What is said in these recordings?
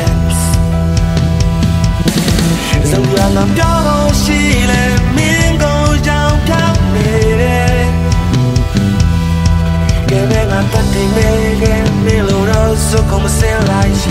chance ဇုံရငါပြောလို့ရှိလဲမင်းကိုကြောင်ပြောင်းနေတယ်ကဲငါပတ်တင်နေကဲမင်းလို့တော့စကုံမစင်လိုက်ရှ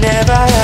never